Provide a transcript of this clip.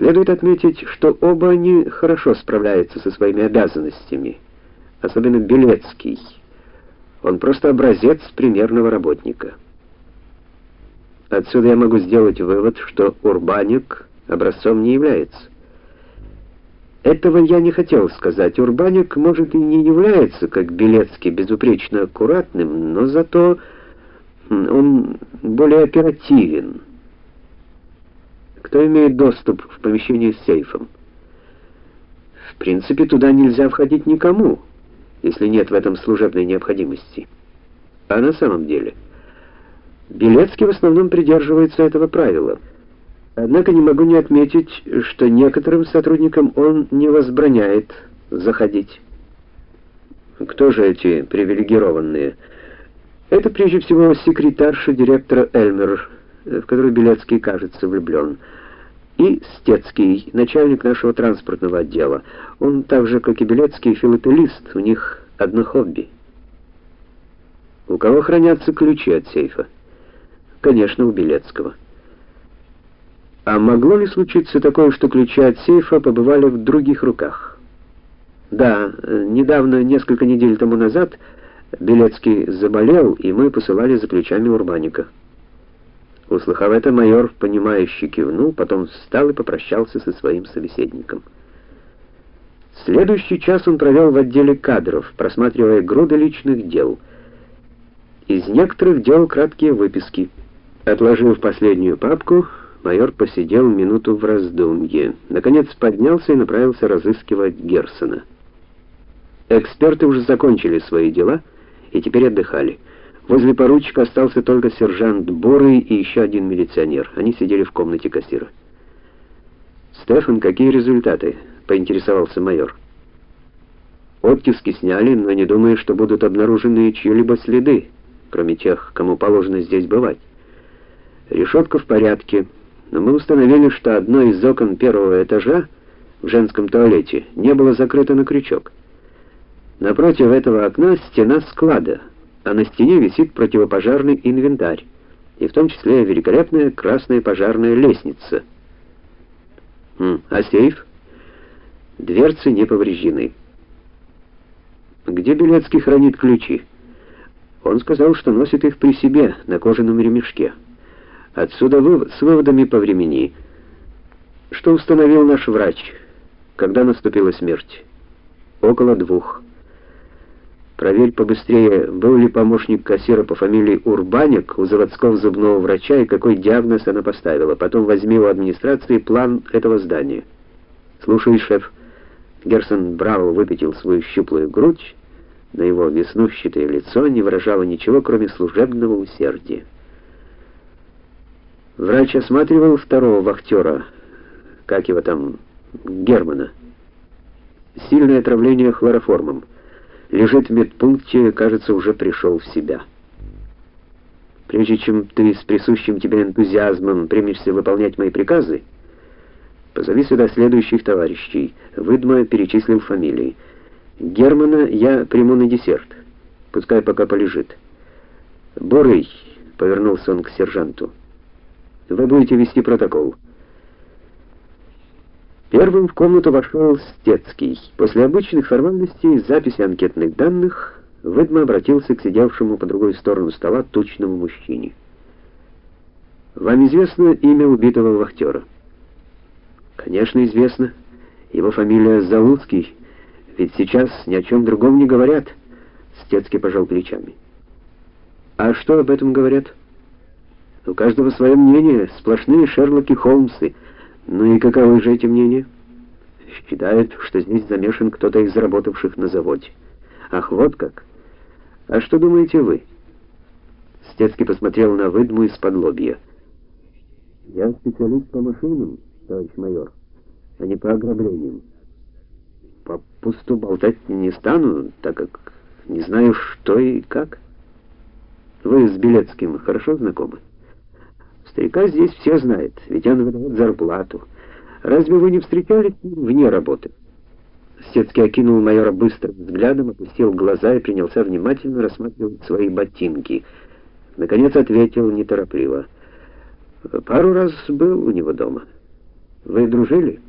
Следует отметить, что оба они хорошо справляются со своими обязанностями, особенно Белецкий. Он просто образец примерного работника. Отсюда я могу сделать вывод, что Урбаник образцом не является. Этого я не хотел сказать. Урбаник, может, и не является, как Белецкий, безупречно аккуратным, но зато он более оперативен. Кто имеет доступ в помещение с сейфом? В принципе, туда нельзя входить никому, если нет в этом служебной необходимости. А на самом деле, Белецкий в основном придерживается этого правила. Однако не могу не отметить, что некоторым сотрудникам он не возбраняет заходить. Кто же эти привилегированные? Это прежде всего секретарша директора Эльмер, в которую Белецкий, кажется, влюблен, и Стецкий, начальник нашего транспортного отдела. Он так же, как и Белецкий, филателист, у них одно хобби. У кого хранятся ключи от сейфа? Конечно, у Белецкого. А могло ли случиться такое, что ключи от сейфа побывали в других руках? Да, недавно, несколько недель тому назад, Белецкий заболел, и мы посылали за ключами Урбаника. Услыхав это, майор, понимающе кивнул, потом встал и попрощался со своим собеседником. Следующий час он провел в отделе кадров, просматривая груды личных дел. Из некоторых делал краткие выписки. Отложив последнюю папку, майор посидел минуту в раздумье. Наконец поднялся и направился разыскивать Герсона. Эксперты уже закончили свои дела и теперь отдыхали. Возле поручика остался только сержант Борый и еще один милиционер. Они сидели в комнате кассира. «Стефан, какие результаты?» — поинтересовался майор. «Оттиски сняли, но не думаю, что будут обнаружены чьи-либо следы, кроме тех, кому положено здесь бывать. Решетка в порядке, но мы установили, что одно из окон первого этажа в женском туалете не было закрыто на крючок. Напротив этого окна стена склада, а на стене висит противопожарный инвентарь, и в том числе великолепная красная пожарная лестница. Хм, а сейф? Дверцы не повреждены. Где Белецкий хранит ключи? Он сказал, что носит их при себе на кожаном ремешке. Отсюда вывод, с выводами по времени. Что установил наш врач? Когда наступила смерть? Около двух. Проверь побыстрее, был ли помощник кассира по фамилии Урбаник у заводского зубного врача и какой диагноз она поставила. Потом возьми у администрации план этого здания. Слушай, шеф. Герсон браво выпятил свою щуплую грудь, на его веснущатое лицо не выражало ничего, кроме служебного усердия. Врач осматривал второго вахтера, как его там, Германа. Сильное отравление хлороформом лежит в медпункте, кажется, уже пришел в себя. Прежде чем ты с присущим тебе энтузиазмом примешься выполнять мои приказы, позови сюда следующих товарищей. Выдма перечислил фамилии. Германа я приму на десерт. Пускай пока полежит. Борый, повернулся он к сержанту. Вы будете вести протокол. Первым в комнату вошел Стецкий. После обычных формальностей записи анкетных данных Выдма обратился к сидевшему по другой сторону стола тучному мужчине. Вам известно имя убитого вахтера?» Конечно, известно. Его фамилия Залуцкий. Ведь сейчас ни о чем другом не говорят. Стецкий пожал плечами. А что об этом говорят? У каждого свое мнение, сплошные Шерлоки Холмсы. Ну и каковы же эти мнения? Считают, что здесь замешан кто-то из работавших на заводе. Ах, вот как. А что думаете вы? Стецкий посмотрел на выдму из-под лобья. Я специалист по машинам, товарищ майор, а не по ограблениям. Попусту болтать не стану, так как не знаю, что и как. Вы с Белецким хорошо знакомы? Старика здесь все знают, ведь он выдает зарплату. Разве вы не встречались вне работы? Стецкий окинул майора быстрым взглядом, опустил глаза и принялся внимательно рассматривать свои ботинки. Наконец ответил неторопливо. Пару раз был у него дома. Вы дружили?